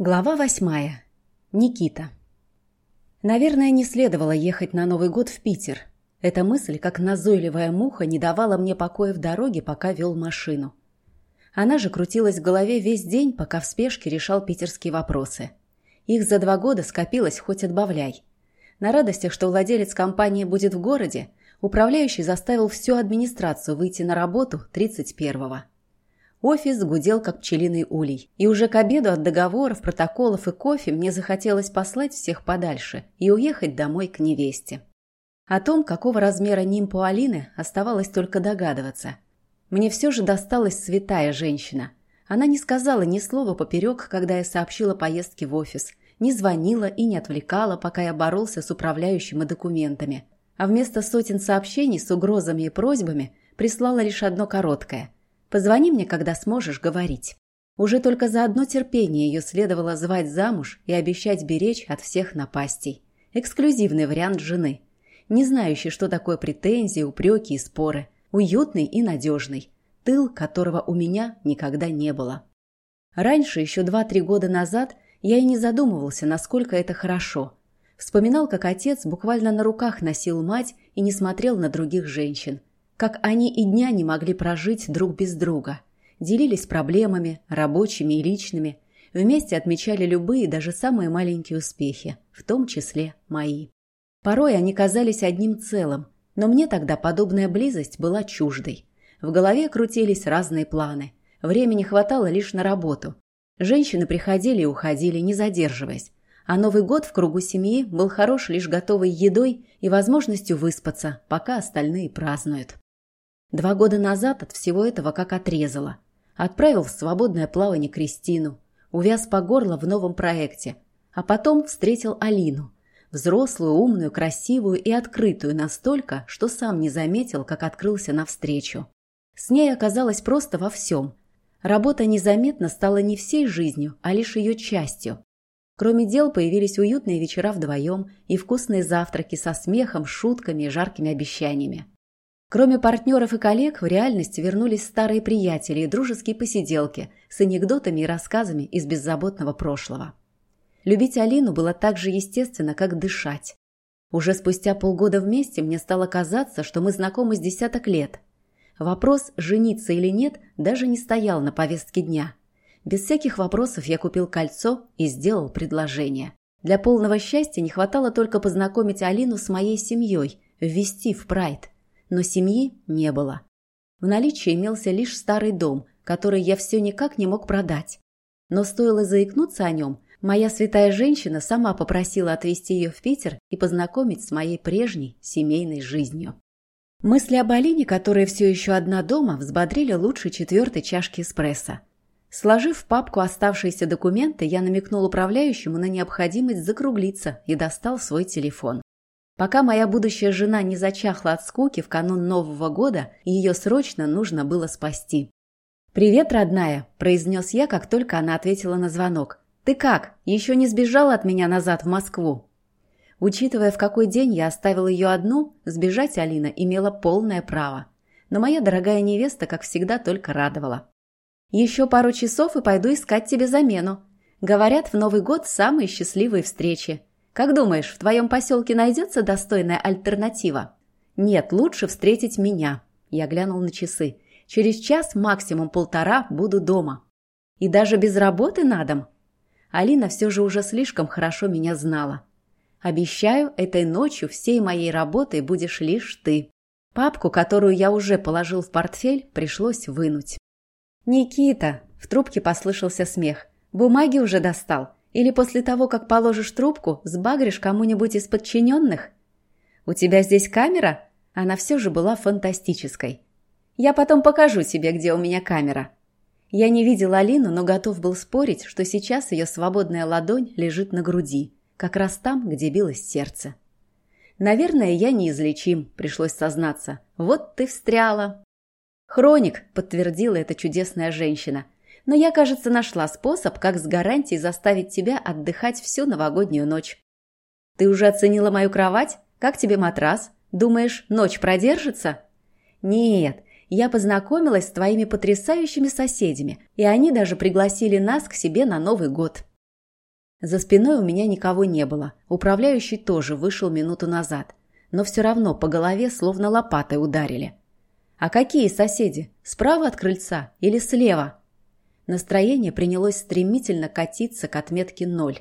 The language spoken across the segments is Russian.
Глава восьмая. Никита. Наверное, не следовало ехать на Новый год в Питер. Эта мысль, как назойливая муха, не давала мне покоя в дороге, пока вел машину. Она же крутилась в голове весь день, пока в спешке решал питерские вопросы. Их за два года скопилось хоть отбавляй. На радостях, что владелец компании будет в городе, управляющий заставил всю администрацию выйти на работу 31-го. Офис гудел, как пчелиный улей. И уже к обеду от договоров, протоколов и кофе мне захотелось послать всех подальше и уехать домой к невесте. О том, какого размера нимпу Алины, оставалось только догадываться. Мне все же досталась святая женщина. Она не сказала ни слова поперек, когда я сообщила поездке в офис, не звонила и не отвлекала, пока я боролся с управляющим и документами. А вместо сотен сообщений с угрозами и просьбами прислала лишь одно короткое – Позвони мне, когда сможешь говорить. Уже только за одно терпение ее следовало звать замуж и обещать беречь от всех напастей. Эксклюзивный вариант жены. Не знающий, что такое претензии, упреки и споры. Уютный и надежный. Тыл, которого у меня никогда не было. Раньше, еще два-три года назад, я и не задумывался, насколько это хорошо. Вспоминал, как отец буквально на руках носил мать и не смотрел на других женщин как они и дня не могли прожить друг без друга. Делились проблемами, рабочими и личными, вместе отмечали любые, даже самые маленькие успехи, в том числе мои. Порой они казались одним целым, но мне тогда подобная близость была чуждой. В голове крутились разные планы. Времени хватало лишь на работу. Женщины приходили и уходили, не задерживаясь. А Новый год в кругу семьи был хорош лишь готовой едой и возможностью выспаться, пока остальные празднуют. Два года назад от всего этого как отрезало. Отправил в свободное плавание Кристину, увяз по горло в новом проекте, а потом встретил Алину, взрослую, умную, красивую и открытую настолько, что сам не заметил, как открылся навстречу. С ней оказалось просто во всем. Работа незаметно стала не всей жизнью, а лишь ее частью. Кроме дел появились уютные вечера вдвоем и вкусные завтраки со смехом, шутками и жаркими обещаниями. Кроме партнеров и коллег, в реальность вернулись старые приятели и дружеские посиделки с анекдотами и рассказами из беззаботного прошлого. Любить Алину было так же естественно, как дышать. Уже спустя полгода вместе мне стало казаться, что мы знакомы с десяток лет. Вопрос, жениться или нет, даже не стоял на повестке дня. Без всяких вопросов я купил кольцо и сделал предложение. Для полного счастья не хватало только познакомить Алину с моей семьей, ввести в прайд – но семьи не было. В наличии имелся лишь старый дом, который я все никак не мог продать. Но стоило заикнуться о нем, моя святая женщина сама попросила отвезти ее в Питер и познакомить с моей прежней семейной жизнью. Мысли об Алине, которая все еще одна дома, взбодрили лучше четвертой чашки эспрессо. Сложив в папку оставшиеся документы, я намекнул управляющему на необходимость закруглиться и достал свой телефон. Пока моя будущая жена не зачахла от скуки в канун Нового года, ее срочно нужно было спасти. «Привет, родная», – произнес я, как только она ответила на звонок. «Ты как? Еще не сбежала от меня назад в Москву?» Учитывая, в какой день я оставил ее одну, сбежать Алина имела полное право. Но моя дорогая невеста, как всегда, только радовала. «Еще пару часов и пойду искать тебе замену. Говорят, в Новый год самые счастливые встречи. Как думаешь, в твоем поселке найдется достойная альтернатива? Нет, лучше встретить меня. Я глянул на часы. Через час, максимум полтора, буду дома. И даже без работы на дом? Алина все же уже слишком хорошо меня знала. Обещаю, этой ночью всей моей работой будешь лишь ты. Папку, которую я уже положил в портфель, пришлось вынуть. «Никита!» – в трубке послышался смех. «Бумаги уже достал. Или после того, как положишь трубку, сбагришь кому-нибудь из подчиненных? У тебя здесь камера? Она все же была фантастической. Я потом покажу тебе, где у меня камера. Я не видел Алину, но готов был спорить, что сейчас ее свободная ладонь лежит на груди, как раз там, где билось сердце. Наверное, я неизлечим, пришлось сознаться. Вот ты встряла. Хроник, подтвердила эта чудесная женщина – но я, кажется, нашла способ, как с гарантией заставить тебя отдыхать всю новогоднюю ночь. Ты уже оценила мою кровать? Как тебе матрас? Думаешь, ночь продержится? Нет, я познакомилась с твоими потрясающими соседями, и они даже пригласили нас к себе на Новый год. За спиной у меня никого не было. Управляющий тоже вышел минуту назад. Но все равно по голове словно лопатой ударили. А какие соседи? Справа от крыльца или слева? Настроение принялось стремительно катиться к отметке ноль.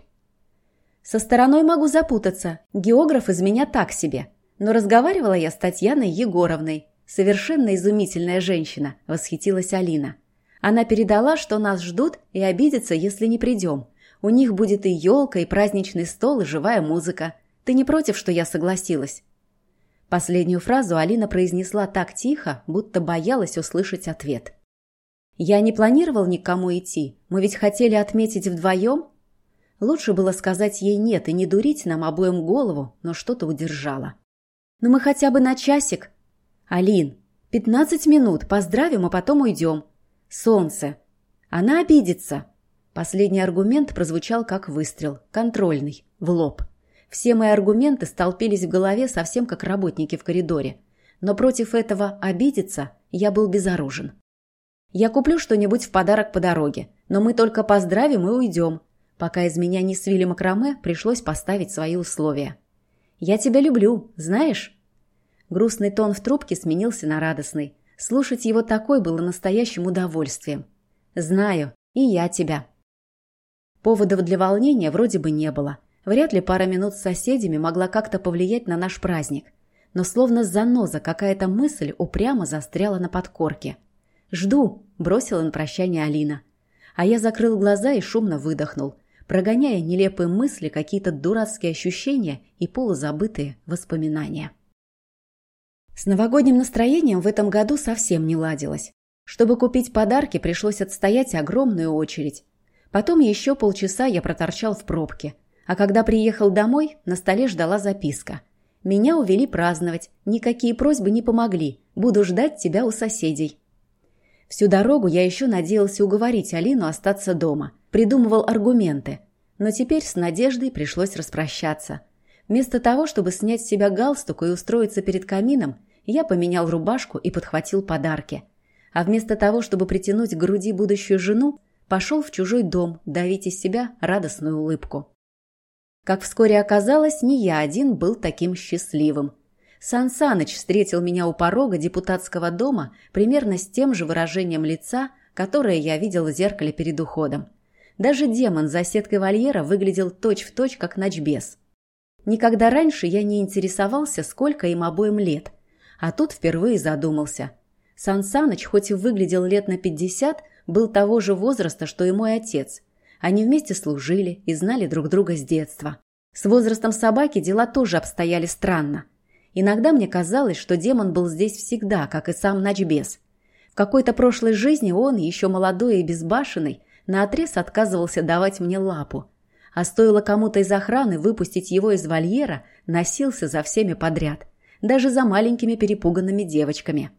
Со стороной могу запутаться. Географ из меня так себе. Но разговаривала я с Татьяной Егоровной. Совершенно изумительная женщина, восхитилась Алина. Она передала, что нас ждут и обидятся, если не придем. У них будет и елка, и праздничный стол, и живая музыка. Ты не против, что я согласилась?» Последнюю фразу Алина произнесла так тихо, будто боялась услышать ответ. «Я не планировал никому идти. Мы ведь хотели отметить вдвоем?» Лучше было сказать ей «нет» и не дурить нам обоим голову, но что-то удержала. «Ну мы хотя бы на часик». «Алин, пятнадцать минут, поздравим, а потом уйдем». «Солнце». «Она обидится». Последний аргумент прозвучал как выстрел, контрольный, в лоб. Все мои аргументы столпились в голове совсем как работники в коридоре. Но против этого обидеться я был безоружен. Я куплю что-нибудь в подарок по дороге, но мы только поздравим и уйдем. Пока из меня не свили макраме, пришлось поставить свои условия. «Я тебя люблю, знаешь?» Грустный тон в трубке сменился на радостный. Слушать его такой было настоящим удовольствием. «Знаю, и я тебя». Поводов для волнения вроде бы не было. Вряд ли пара минут с соседями могла как-то повлиять на наш праздник. Но словно заноза какая-то мысль упрямо застряла на подкорке. «Жду», – бросила на прощание Алина. А я закрыл глаза и шумно выдохнул, прогоняя нелепые мысли, какие-то дурацкие ощущения и полузабытые воспоминания. С новогодним настроением в этом году совсем не ладилось. Чтобы купить подарки, пришлось отстоять огромную очередь. Потом еще полчаса я проторчал в пробке. А когда приехал домой, на столе ждала записка. «Меня увели праздновать. Никакие просьбы не помогли. Буду ждать тебя у соседей». Всю дорогу я еще надеялся уговорить Алину остаться дома. Придумывал аргументы. Но теперь с Надеждой пришлось распрощаться. Вместо того, чтобы снять с себя галстук и устроиться перед камином, я поменял рубашку и подхватил подарки. А вместо того, чтобы притянуть к груди будущую жену, пошел в чужой дом давить из себя радостную улыбку. Как вскоре оказалось, не я один был таким счастливым. Сан Саныч встретил меня у порога депутатского дома примерно с тем же выражением лица, которое я видел в зеркале перед уходом. Даже демон за сеткой вольера выглядел точь-в-точь, точь, как ночбес. Никогда раньше я не интересовался, сколько им обоим лет. А тут впервые задумался. Сан Саныч, хоть и выглядел лет на пятьдесят, был того же возраста, что и мой отец. Они вместе служили и знали друг друга с детства. С возрастом собаки дела тоже обстояли странно. Иногда мне казалось, что демон был здесь всегда, как и сам Ночбес. В какой-то прошлой жизни он, еще молодой и безбашенный, наотрез отказывался давать мне лапу. А стоило кому-то из охраны выпустить его из вольера, носился за всеми подряд. Даже за маленькими перепуганными девочками.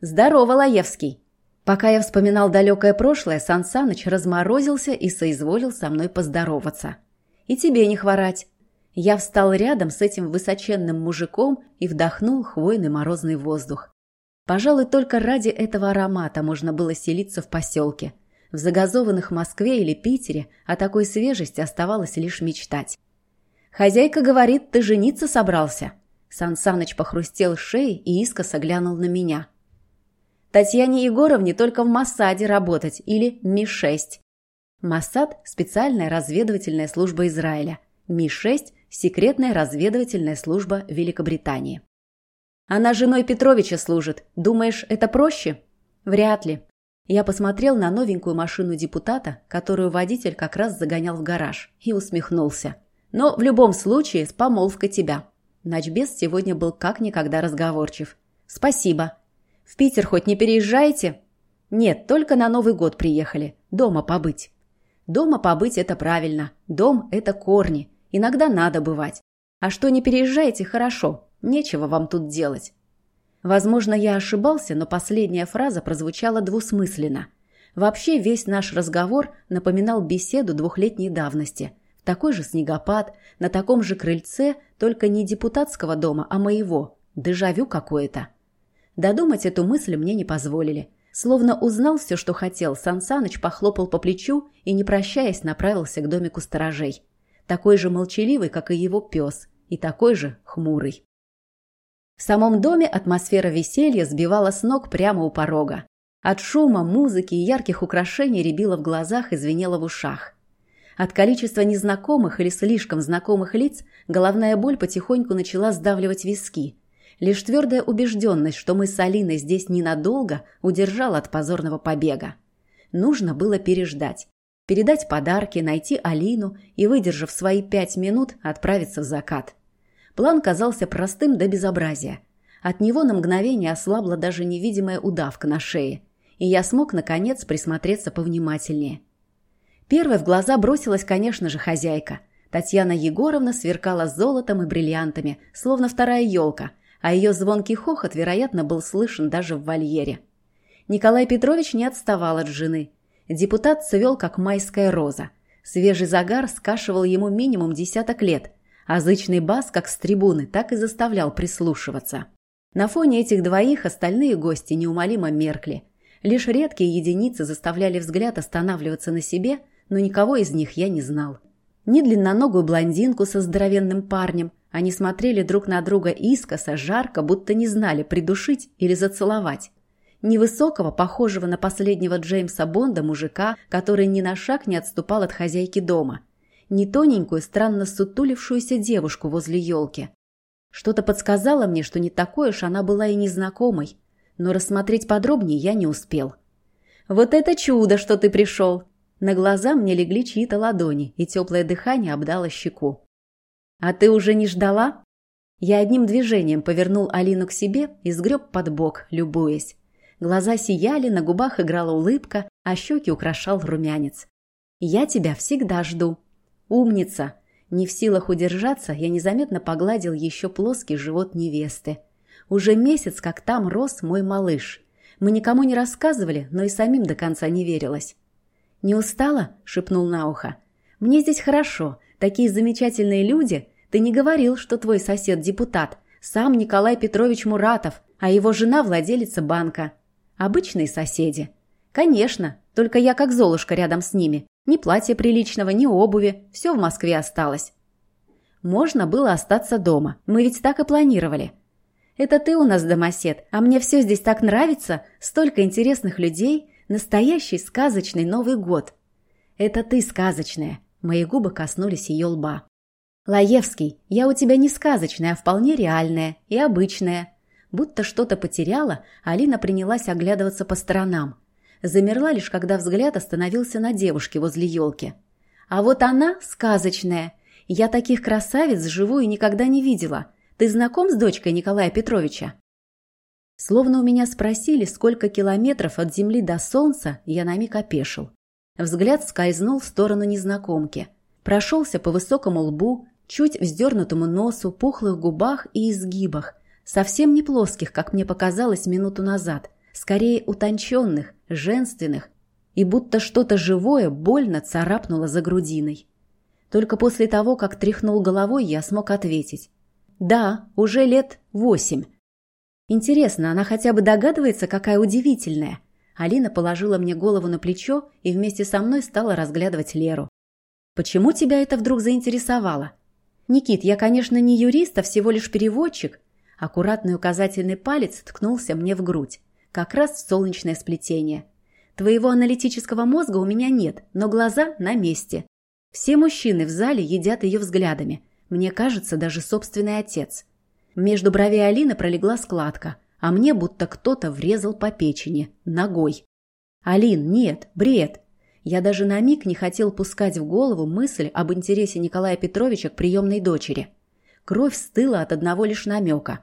«Здорово, Лаевский!» Пока я вспоминал далекое прошлое, Сан Саныч разморозился и соизволил со мной поздороваться. «И тебе не хворать!» Я встал рядом с этим высоченным мужиком и вдохнул хвойный морозный воздух. Пожалуй, только ради этого аромата можно было селиться в поселке. В загазованных Москве или Питере о такой свежести оставалось лишь мечтать. «Хозяйка говорит, ты жениться собрался?» Сан Саныч похрустел шеей и искоса глянул на меня – Татьяне Егоровне только в Массаде работать или Ми-6. Массад – специальная разведывательная служба Израиля. Ми-6 – секретная разведывательная служба Великобритании. Она женой Петровича служит. Думаешь, это проще? Вряд ли. Я посмотрел на новенькую машину депутата, которую водитель как раз загонял в гараж, и усмехнулся. Но в любом случае с помолвкой тебя. Начбес сегодня был как никогда разговорчив. Спасибо. В Питер хоть не переезжаете? Нет, только на Новый год приехали. Дома побыть. Дома побыть – это правильно. Дом – это корни. Иногда надо бывать. А что не переезжаете – хорошо. Нечего вам тут делать. Возможно, я ошибался, но последняя фраза прозвучала двусмысленно. Вообще весь наш разговор напоминал беседу двухлетней давности. В такой же снегопад, на таком же крыльце, только не депутатского дома, а моего. Дежавю какое-то. Додумать эту мысль мне не позволили. Словно узнал все, что хотел, Сан Саныч похлопал по плечу и, не прощаясь, направился к домику сторожей. Такой же молчаливый, как и его пес, и такой же хмурый. В самом доме атмосфера веселья сбивала с ног прямо у порога. От шума, музыки и ярких украшений рябило в глазах и звенело в ушах. От количества незнакомых или слишком знакомых лиц головная боль потихоньку начала сдавливать виски. Лишь твердая убежденность, что мы с Алиной здесь ненадолго, удержала от позорного побега. Нужно было переждать. Передать подарки, найти Алину и, выдержав свои пять минут, отправиться в закат. План казался простым до безобразия. От него на мгновение ослабла даже невидимая удавка на шее, и я смог, наконец, присмотреться повнимательнее. Первой в глаза бросилась, конечно же, хозяйка. Татьяна Егоровна сверкала золотом и бриллиантами, словно вторая елка, а ее звонкий хохот, вероятно, был слышен даже в вольере. Николай Петрович не отставал от жены. Депутат цвел, как майская роза. Свежий загар скашивал ему минимум десяток лет, а бас, как с трибуны, так и заставлял прислушиваться. На фоне этих двоих остальные гости неумолимо меркли. Лишь редкие единицы заставляли взгляд останавливаться на себе – но никого из них я не знал. Ни длинноногую блондинку со здоровенным парнем, они смотрели друг на друга искоса, жарко, будто не знали, придушить или зацеловать. Невысокого, похожего на последнего Джеймса Бонда мужика, который ни на шаг не отступал от хозяйки дома. Не тоненькую, странно сутулившуюся девушку возле елки. Что-то подсказало мне, что не такой уж она была и незнакомой, но рассмотреть подробнее я не успел. «Вот это чудо, что ты пришел!» На глаза мне легли чьи-то ладони, и теплое дыхание обдало щеку. «А ты уже не ждала?» Я одним движением повернул Алину к себе и сгреб под бок, любуясь. Глаза сияли, на губах играла улыбка, а щеки украшал румянец. «Я тебя всегда жду». «Умница!» Не в силах удержаться, я незаметно погладил еще плоский живот невесты. Уже месяц, как там рос мой малыш. Мы никому не рассказывали, но и самим до конца не верилось. «Не устала?» – шепнул на ухо. «Мне здесь хорошо. Такие замечательные люди. Ты не говорил, что твой сосед депутат. Сам Николай Петрович Муратов, а его жена владелица банка. Обычные соседи. Конечно, только я как золушка рядом с ними. Ни платья приличного, ни обуви. Все в Москве осталось. Можно было остаться дома. Мы ведь так и планировали. Это ты у нас домосед, а мне все здесь так нравится. Столько интересных людей. Настоящий сказочный Новый год. Это ты сказочная. Мои губы коснулись ее лба. Лаевский, я у тебя не сказочная, а вполне реальная и обычная. Будто что-то потеряла, Алина принялась оглядываться по сторонам. Замерла лишь, когда взгляд остановился на девушке возле елки. А вот она сказочная. Я таких красавиц живую никогда не видела. Ты знаком с дочкой Николая Петровича? Словно у меня спросили, сколько километров от земли до солнца, я на миг опешил. Взгляд скользнул в сторону незнакомки. Прошелся по высокому лбу, чуть вздернутому носу, пухлых губах и изгибах, совсем не плоских, как мне показалось минуту назад, скорее утонченных, женственных, и будто что-то живое больно царапнуло за грудиной. Только после того, как тряхнул головой, я смог ответить. «Да, уже лет восемь». Интересно, она хотя бы догадывается, какая удивительная? Алина положила мне голову на плечо и вместе со мной стала разглядывать Леру. Почему тебя это вдруг заинтересовало? Никит, я, конечно, не юрист, а всего лишь переводчик. Аккуратный указательный палец ткнулся мне в грудь, как раз в солнечное сплетение. Твоего аналитического мозга у меня нет, но глаза на месте. Все мужчины в зале едят ее взглядами. Мне кажется, даже собственный отец. Между бровей Алины пролегла складка, а мне будто кто-то врезал по печени, ногой. «Алин, нет, бред!» Я даже на миг не хотел пускать в голову мысль об интересе Николая Петровича к приемной дочери. Кровь стыла от одного лишь намека.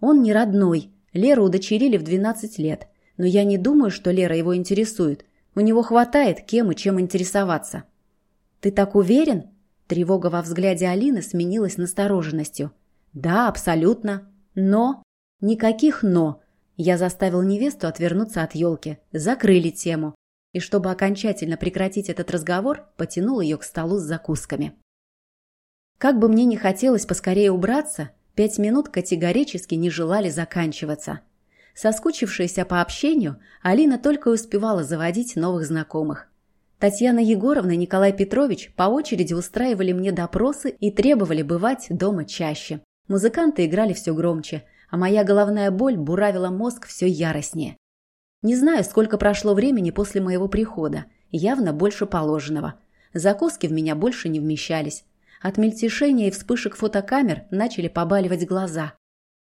Он не родной, Леру удочерили в 12 лет, но я не думаю, что Лера его интересует. У него хватает кем и чем интересоваться. «Ты так уверен?» Тревога во взгляде Алины сменилась настороженностью. Да, абсолютно. Но... Никаких «но». Я заставил невесту отвернуться от елки. Закрыли тему. И чтобы окончательно прекратить этот разговор, потянул ее к столу с закусками. Как бы мне ни хотелось поскорее убраться, пять минут категорически не желали заканчиваться. Соскучившаяся по общению, Алина только успевала заводить новых знакомых. Татьяна Егоровна и Николай Петрович по очереди устраивали мне допросы и требовали бывать дома чаще. Музыканты играли все громче, а моя головная боль буравила мозг все яростнее. Не знаю, сколько прошло времени после моего прихода, явно больше положенного. Закуски в меня больше не вмещались. От мельтешения и вспышек фотокамер начали побаливать глаза.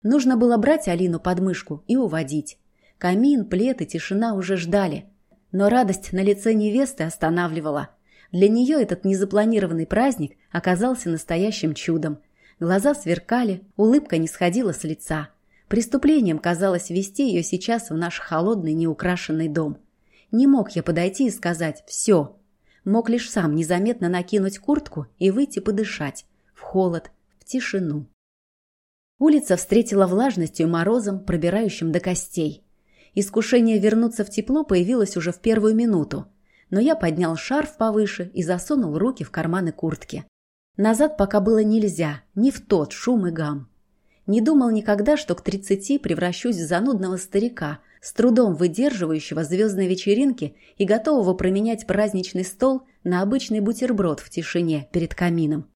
Нужно было брать Алину под мышку и уводить. Камин, плед и тишина уже ждали. Но радость на лице невесты останавливала. Для нее этот незапланированный праздник оказался настоящим чудом. Глаза сверкали, улыбка не сходила с лица. Преступлением казалось вести ее сейчас в наш холодный, неукрашенный дом. Не мог я подойти и сказать «все». Мог лишь сам незаметно накинуть куртку и выйти подышать. В холод, в тишину. Улица встретила влажностью и морозом, пробирающим до костей. Искушение вернуться в тепло появилось уже в первую минуту, но я поднял шарф повыше и засунул руки в карманы куртки. Назад пока было нельзя, не в тот шум и гам. Не думал никогда, что к тридцати превращусь в занудного старика, с трудом выдерживающего звездной вечеринки и готового променять праздничный стол на обычный бутерброд в тишине перед камином.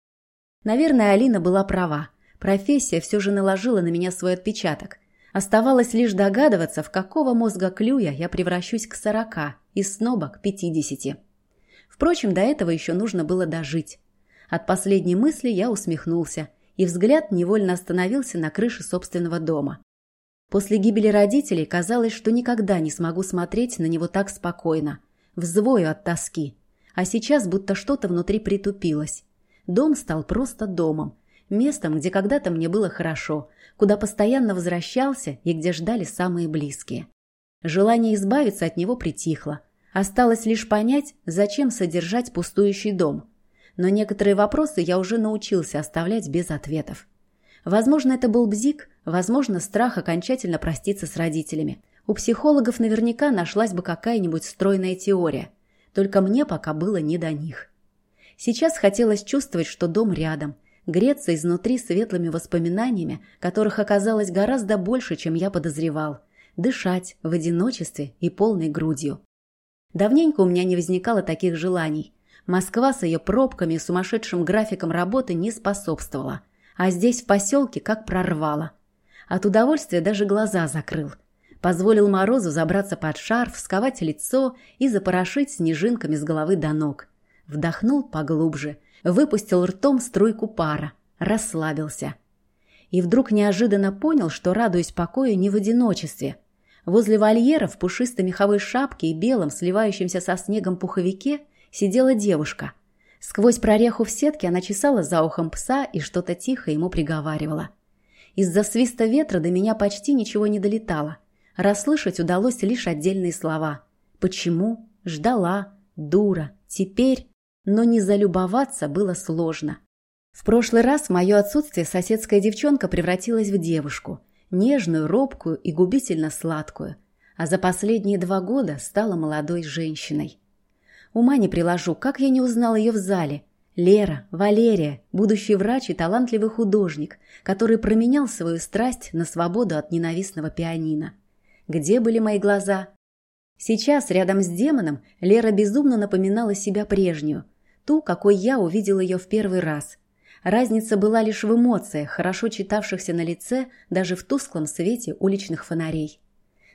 Наверное, Алина была права. Профессия все же наложила на меня свой отпечаток. Оставалось лишь догадываться, в какого мозга клюя я превращусь к сорока и снова к пятидесяти. Впрочем, до этого еще нужно было дожить. От последней мысли я усмехнулся, и взгляд невольно остановился на крыше собственного дома. После гибели родителей казалось, что никогда не смогу смотреть на него так спокойно. Взвою от тоски. А сейчас будто что-то внутри притупилось. Дом стал просто домом, Местом, где когда-то мне было хорошо, куда постоянно возвращался и где ждали самые близкие. Желание избавиться от него притихло. Осталось лишь понять, зачем содержать пустующий дом. Но некоторые вопросы я уже научился оставлять без ответов. Возможно, это был бзик, возможно, страх окончательно проститься с родителями. У психологов наверняка нашлась бы какая-нибудь стройная теория. Только мне пока было не до них. Сейчас хотелось чувствовать, что дом рядом – греться изнутри светлыми воспоминаниями, которых оказалось гораздо больше, чем я подозревал, дышать в одиночестве и полной грудью. Давненько у меня не возникало таких желаний. Москва с ее пробками и сумасшедшим графиком работы не способствовала, а здесь в поселке как прорвало. От удовольствия даже глаза закрыл. Позволил Морозу забраться под шарф, сковать лицо и запорошить снежинками с головы до ног. Вдохнул поглубже – выпустил ртом струйку пара, расслабился. И вдруг неожиданно понял, что радуюсь покою не в одиночестве. Возле вольера в пушистой меховой шапке и белом, сливающемся со снегом пуховике, сидела девушка. Сквозь прореху в сетке она чесала за ухом пса и что-то тихо ему приговаривала. Из-за свиста ветра до меня почти ничего не долетало. Расслышать удалось лишь отдельные слова. «Почему?» «Ждала», «Дура», «Теперь» но не залюбоваться было сложно. В прошлый раз в мое отсутствие соседская девчонка превратилась в девушку, нежную, робкую и губительно сладкую, а за последние два года стала молодой женщиной. Ума не приложу, как я не узнал ее в зале. Лера, Валерия, будущий врач и талантливый художник, который променял свою страсть на свободу от ненавистного пианино. Где были мои глаза? Сейчас, рядом с демоном, Лера безумно напоминала себя прежнюю – ту, какой я увидел ее в первый раз. Разница была лишь в эмоциях, хорошо читавшихся на лице даже в тусклом свете уличных фонарей.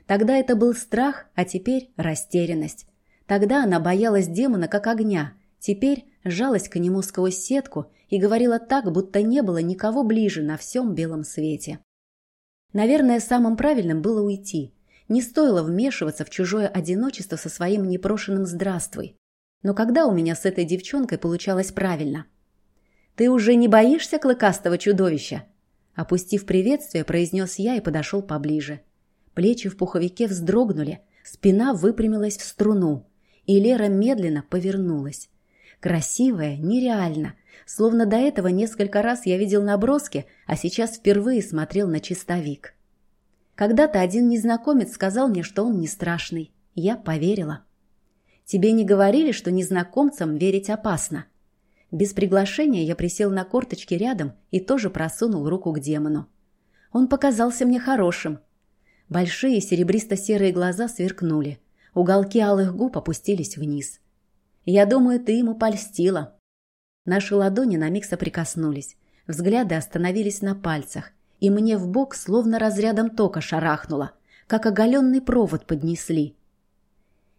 Тогда это был страх, а теперь растерянность. Тогда она боялась демона как огня, теперь жалась к нему сквозь сетку и говорила так, будто не было никого ближе на всем белом свете. Наверное, самым правильным было уйти. Не стоило вмешиваться в чужое одиночество со своим непрошенным «здравствуй». Но когда у меня с этой девчонкой получалось правильно? «Ты уже не боишься клыкастого чудовища?» Опустив приветствие, произнес я и подошел поближе. Плечи в пуховике вздрогнули, спина выпрямилась в струну, и Лера медленно повернулась. Красивая, нереально, словно до этого несколько раз я видел наброски, а сейчас впервые смотрел на чистовик. Когда-то один незнакомец сказал мне, что он не страшный. Я поверила. Тебе не говорили, что незнакомцам верить опасно?» Без приглашения я присел на корточки рядом и тоже просунул руку к демону. Он показался мне хорошим. Большие серебристо-серые глаза сверкнули. Уголки алых губ опустились вниз. «Я думаю, ты ему польстила». Наши ладони на миг соприкоснулись. Взгляды остановились на пальцах, и мне в бок словно разрядом тока шарахнуло, как оголенный провод поднесли.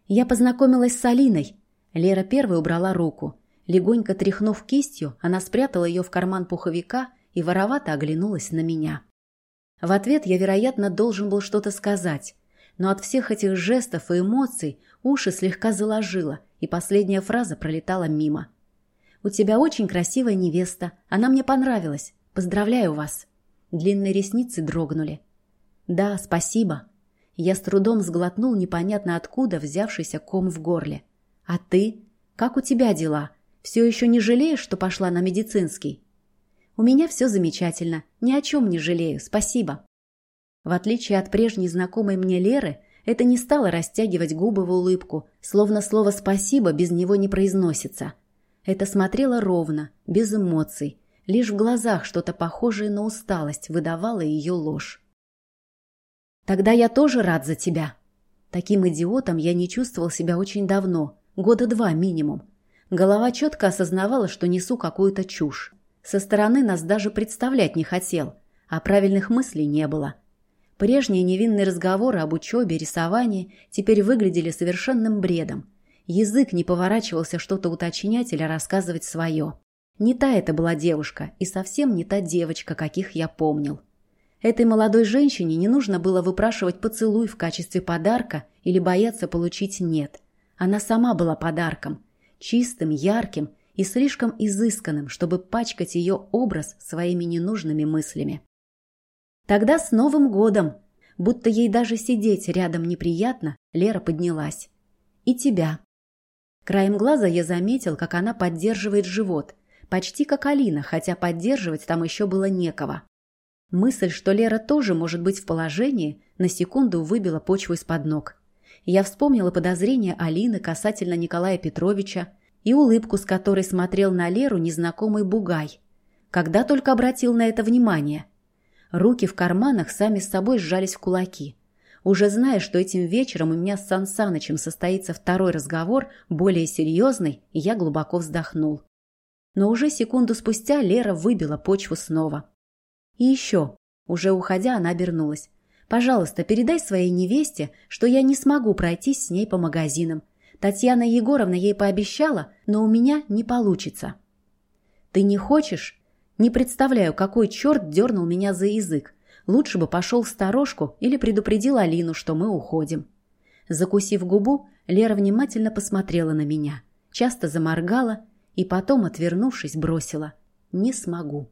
Я познакомилась с Алиной. Лера первой убрала руку. Легонько тряхнув кистью, она спрятала ее в карман пуховика и воровато оглянулась на меня. В ответ я, вероятно, должен был что-то сказать, но от всех этих жестов и эмоций уши слегка заложило, и последняя фраза пролетала мимо. «У тебя очень красивая невеста. Она мне понравилась. Поздравляю вас». Длинные ресницы дрогнули. «Да, спасибо». Я с трудом сглотнул непонятно откуда взявшийся ком в горле. «А ты? Как у тебя дела? Все еще не жалеешь, что пошла на медицинский?» «У меня все замечательно. Ни о чем не жалею. Спасибо». В отличие от прежней знакомой мне Леры, это не стало растягивать губы в улыбку, словно слово «спасибо» без него не произносится. Это смотрело ровно, без эмоций, лишь в глазах что-то похожее на усталость выдавало ее ложь. «Тогда я тоже рад за тебя». Таким идиотом я не чувствовал себя очень давно, года два минимум. Голова четко осознавала, что несу какую-то чушь. Со стороны нас даже представлять не хотел, а правильных мыслей не было. Прежние невинные разговоры об учебе, рисовании теперь выглядели совершенным бредом. Язык не поворачивался что-то уточнять или рассказывать свое. Не та это была девушка и совсем не та девочка, каких я помнил. Этой молодой женщине не нужно было выпрашивать поцелуй в качестве подарка или бояться получить «нет». Она сама была подарком. Чистым, ярким и слишком изысканным, чтобы пачкать ее образ своими ненужными мыслями. Тогда с Новым годом! Будто ей даже сидеть рядом неприятно, Лера поднялась. И тебя. Краем глаза я заметил, как она поддерживает живот. Почти как Алина, хотя поддерживать там еще было некого. Мысль, что Лера тоже может быть в положении, на секунду выбила почву из-под ног. Я вспомнила подозрения Алины касательно Николая Петровича, и улыбку, с которой смотрел на Леру незнакомый бугай. Когда только обратил на это внимание. Руки в карманах сами с собой сжались в кулаки. Уже зная, что этим вечером у меня с Сан Санычем состоится второй разговор, более серьезный, я глубоко вздохнул. Но уже секунду спустя Лера выбила почву снова. И еще, уже уходя, она обернулась. «Пожалуйста, передай своей невесте, что я не смогу пройтись с ней по магазинам. Татьяна Егоровна ей пообещала, но у меня не получится. Ты не хочешь? Не представляю, какой черт дернул меня за язык. Лучше бы пошел в сторожку или предупредил Алину, что мы уходим. Закусив губу, Лера внимательно посмотрела на меня, часто заморгала и потом, отвернувшись, бросила. «Не смогу».